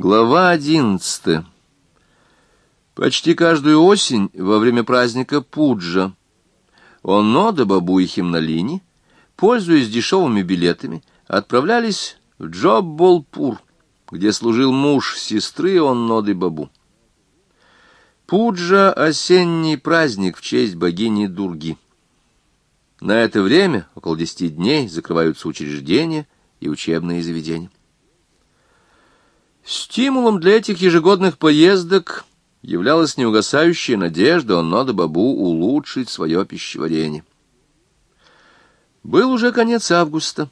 Глава одиннадцатая. Почти каждую осень во время праздника Пуджа Онода, Бабу и Химналини, пользуясь дешевыми билетами, отправлялись в Джобболпур, где служил муж сестры Онноды Бабу. Пуджа — осенний праздник в честь богини Дурги. На это время, около десяти дней, закрываются учреждения и учебные заведения. Стимулом для этих ежегодных поездок являлась неугасающая надежда Оннода Бабу улучшить свое пищеварение. Был уже конец августа.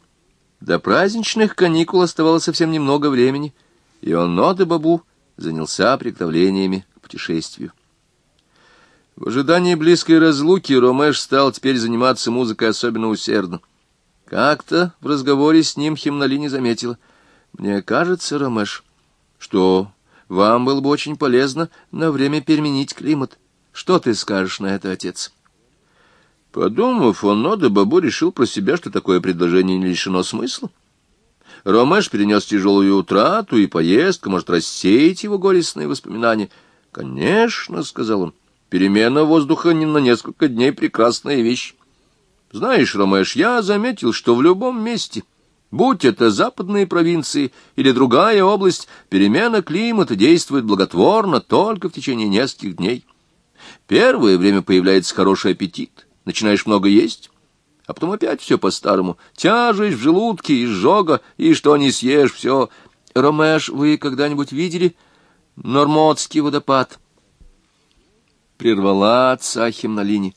До праздничных каникул оставалось совсем немного времени, и Оннода Бабу занялся приготовлениями к путешествию. В ожидании близкой разлуки Ромеш стал теперь заниматься музыкой особенно усердно. Как-то в разговоре с ним Химнали не заметила. «Мне кажется, Ромеш, что вам было бы очень полезно на время переменить климат. Что ты скажешь на это, отец? Подумав, он Нода Бабу решил про себя, что такое предложение не лишено смысла. Ромеш перенес тяжелую утрату, и поездка может рассеять его горестные воспоминания. «Конечно», — сказал он, — «перемена воздуха не на несколько дней — прекрасная вещь. Знаешь, Ромеш, я заметил, что в любом месте...» Будь это западные провинции или другая область, перемена климата действует благотворно только в течение нескольких дней. Первое время появляется хороший аппетит, начинаешь много есть, а потом опять все по-старому. Тяжесть в желудке, изжога, и что не съешь, все. Ромеш, вы когда-нибудь видели Нормодский водопад? Прервала отца Химнолини.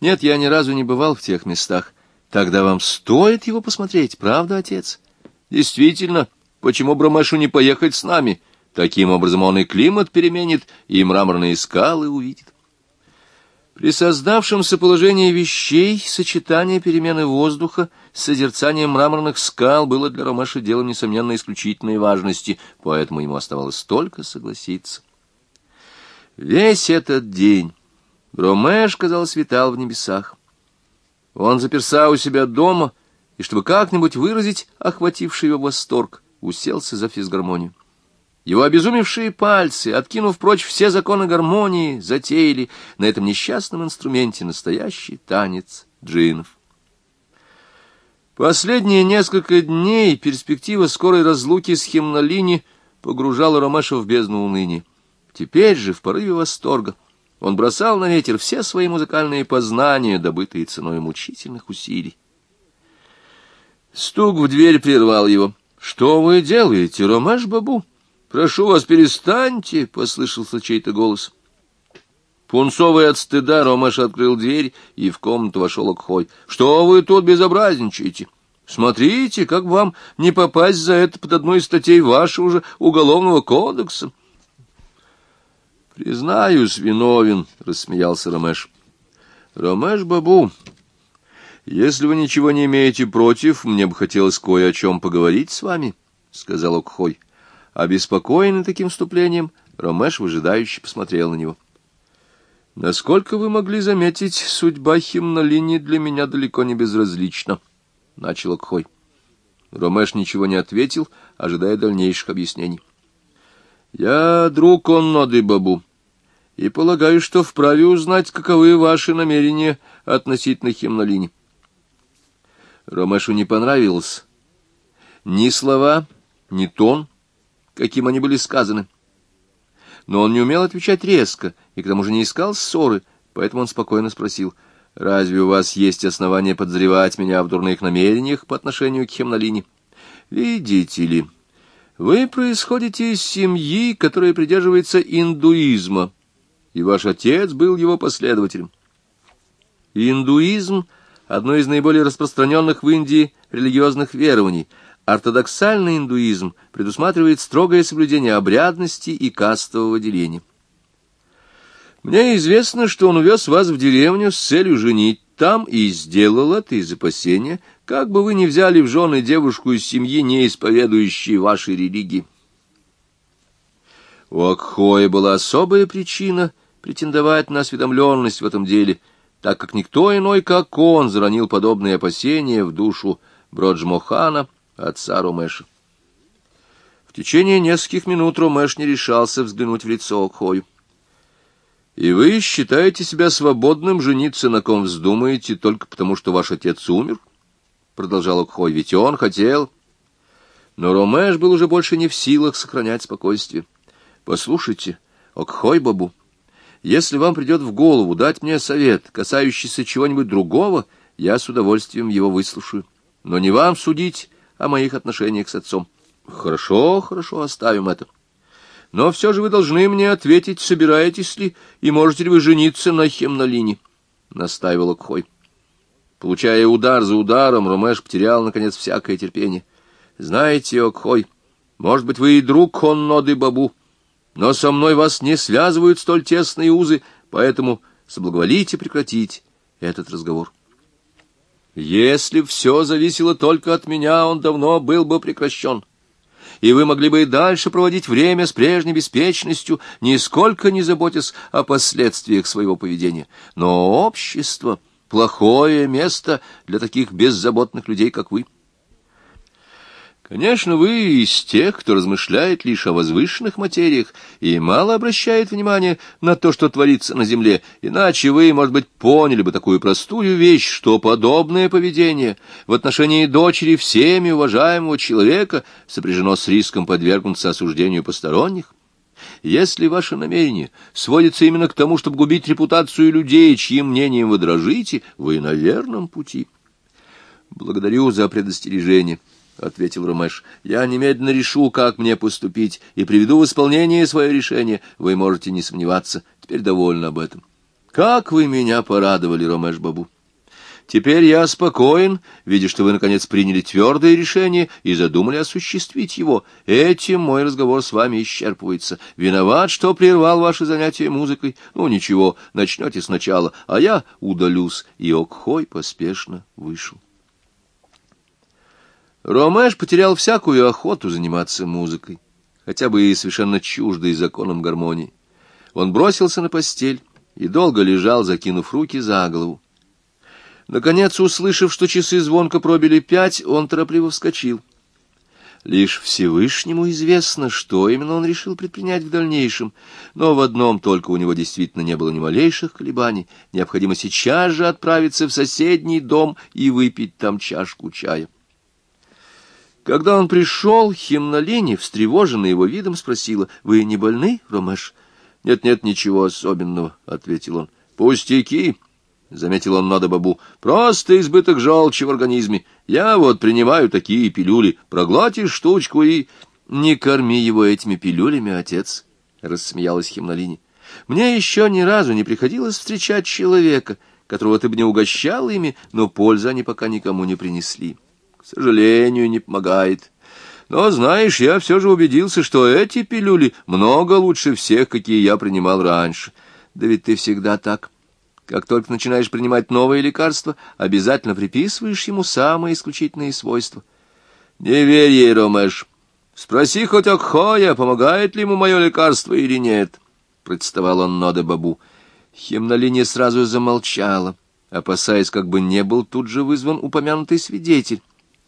Нет, я ни разу не бывал в тех местах. Тогда вам стоит его посмотреть, правда, отец? Действительно, почему Брамашу не поехать с нами? Таким образом он и климат переменит, и мраморные скалы увидит. При создавшемся положении вещей сочетание перемены воздуха с созерцанием мраморных скал было для Ромаша делом, несомненно, исключительной важности, поэтому ему оставалось только согласиться. Весь этот день Ромеш, казалось, витал в небесах. Он заперся у себя дома, и, чтобы как-нибудь выразить охвативший его восторг, уселся за физгармонию. Его обезумевшие пальцы, откинув прочь все законы гармонии, затеяли на этом несчастном инструменте настоящий танец джинов. Последние несколько дней перспектива скорой разлуки с Химнолини погружала Ромаша в бездну уныния. Теперь же, в порыве восторга, он бросал на ветер все свои музыкальные познания, добытые ценой мучительных усилий. Стук в дверь прервал его. — Что вы делаете, Ромаш Бабу? Прошу вас, перестаньте, — послышался чей-то голос. Пунцовый от стыда Ромаш открыл дверь, и в комнату вошел Окхой. — Что вы тут безобразничаете? Смотрите, как вам не попасть за это под одной из статей вашего же уголовного кодекса. — Признаюсь, виновен, — рассмеялся Ромеш. Ромеш Бабу, если вы ничего не имеете против, мне бы хотелось кое о чем поговорить с вами, — сказал Окхой. Обеспокоенный таким вступлением, Ромеш выжидающе посмотрел на него. Насколько вы могли заметить, судьба Химнолини для меня далеко не безразлична, — начал Окхой. Ромеш ничего не ответил, ожидая дальнейших объяснений. Я друг Онноды Бабу, и полагаю, что вправе узнать, каковы ваши намерения относительно Химнолини. Ромешу не понравилось ни слова, ни тон, каким они были сказаны. Но он не умел отвечать резко, и к тому же не искал ссоры, поэтому он спокойно спросил, «Разве у вас есть основания подозревать меня в дурных намерениях по отношению к Хемнолине?» «Видите ли...» Вы происходите из семьи, которая придерживается индуизма, и ваш отец был его последователем. Индуизм — одно из наиболее распространенных в Индии религиозных верований. Ортодоксальный индуизм предусматривает строгое соблюдение обрядности и кастового деления. Мне известно, что он увез вас в деревню с целью женить там и сделал это из опасения, как бы вы ни взяли в жены девушку из семьи, не исповедующей вашей религии. У Акхоя была особая причина претендовать на осведомленность в этом деле, так как никто иной, как он, заронил подобные опасения в душу Броджмохана, отца Румеша. В течение нескольких минут Ромеш не решался взглянуть в лицо Окхою. «И вы считаете себя свободным жениться на ком вздумаете только потому, что ваш отец умер?» — продолжал Окхой. «Ведь он хотел...» Но Ромеш был уже больше не в силах сохранять спокойствие. «Послушайте, Окхой Бабу, если вам придет в голову дать мне совет, касающийся чего-нибудь другого, я с удовольствием его выслушаю. Но не вам судить о моих отношениях с отцом. Хорошо, хорошо, оставим это. Но все же вы должны мне ответить, собираетесь ли и можете ли вы жениться на Хемнолине, — настаивал Окхой. Получая удар за ударом, Ромеш потерял, наконец, всякое терпение. — Знаете, Окхой, может быть, вы и друг Хонноды Бабу, но со мной вас не связывают столь тесные узы, поэтому соблаговолите прекратить этот разговор. Если все зависело только от меня, он давно был бы прекращен. — и вы могли бы и дальше проводить время с прежней беспечностью, нисколько не заботясь о последствиях своего поведения. Но общество — плохое место для таких беззаботных людей, как вы. Конечно, вы из тех, кто размышляет лишь о возвышенных материях и мало обращает внимания на то, что творится на земле, иначе вы, может быть, поняли бы такую простую вещь, что подобное поведение в отношении дочери всеми уважаемого человека сопряжено с риском подвергнуться осуждению посторонних. Если ваше намерение сводится именно к тому, чтобы губить репутацию людей, чьим мнением вы дрожите, вы на верном пути. Благодарю за предостережение. — ответил Ромеш. — Я немедленно решу, как мне поступить, и приведу в исполнение свое решение. Вы можете не сомневаться. Теперь довольны об этом. — Как вы меня порадовали, Ромеш-бабу! Теперь я спокоен, видя, что вы, наконец, приняли твердое решение и задумали осуществить его. Этим мой разговор с вами исчерпывается. Виноват, что прервал ваше занятие музыкой. Ну, ничего, начнете сначала, а я удалюсь. И Окхой поспешно вышел. Ромеш потерял всякую охоту заниматься музыкой, хотя бы и совершенно чуждой законам гармонии. Он бросился на постель и долго лежал, закинув руки за голову. Наконец, услышав, что часы звонко пробили пять, он торопливо вскочил. Лишь Всевышнему известно, что именно он решил предпринять в дальнейшем, но в одном только у него действительно не было ни малейших колебаний. Необходимо сейчас же отправиться в соседний дом и выпить там чашку чая. Когда он пришел, Химнолини, встревоженная его видом, спросила, «Вы не больны, Ромеш?» «Нет-нет, ничего особенного», — ответил он. «Пустяки», — заметил он Надо Бабу, — «просто избыток желчи в организме. Я вот принимаю такие пилюли. Проглотишь штучку и...» «Не корми его этими пилюлями, отец», — рассмеялась Химнолини. «Мне еще ни разу не приходилось встречать человека, которого ты бы не угощал ими, но пользы они пока никому не принесли» к сожалению, не помогает. Но, знаешь, я все же убедился, что эти пилюли много лучше всех, какие я принимал раньше. Да ведь ты всегда так. Как только начинаешь принимать новые лекарства, обязательно приписываешь ему самые исключительные свойства. Не верь ей, Ромеш. Спроси хоть Окхоя, помогает ли ему мое лекарство или нет. Представал он Ноде Бабу. Химнолиния сразу замолчала, опасаясь, как бы не был тут же вызван упомянутый свидетель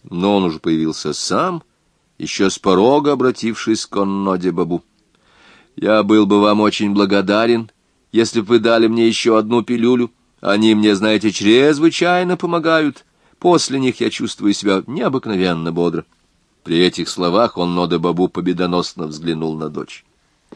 но он уже появился сам, еще с порога обратившись к Онноде Бабу. «Я был бы вам очень благодарен, если бы вы дали мне еще одну пилюлю. Они мне, знаете, чрезвычайно помогают. После них я чувствую себя необыкновенно бодро». При этих словах он Нода Бабу победоносно взглянул на дочь.